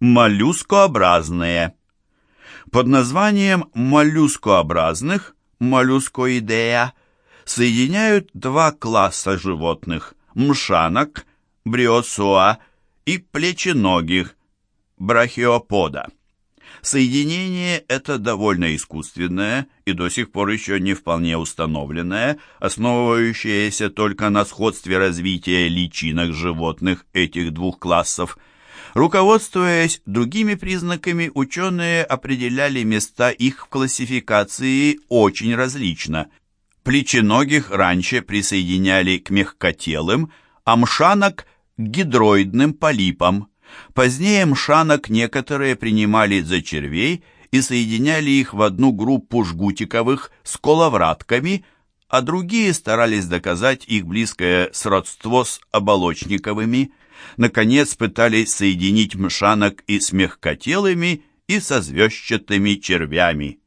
Моллюскообразные. Под названием моллюскообразных, моллюскоидея, соединяют два класса животных – мшанок, бриосуа и плеченогих, брахиопода. Соединение это довольно искусственное и до сих пор еще не вполне установленное, основывающееся только на сходстве развития личинок животных этих двух классов. Руководствуясь другими признаками, ученые определяли места их в классификации очень различно. Плеченогих раньше присоединяли к мягкотелым, а мшанок – к гидроидным полипам – Позднее мшанок некоторые принимали за червей и соединяли их в одну группу жгутиковых с коловратками, а другие старались доказать их близкое сродство с оболочниковыми. Наконец пытались соединить мшанок и с мягкотелыми, и со звездчатыми червями.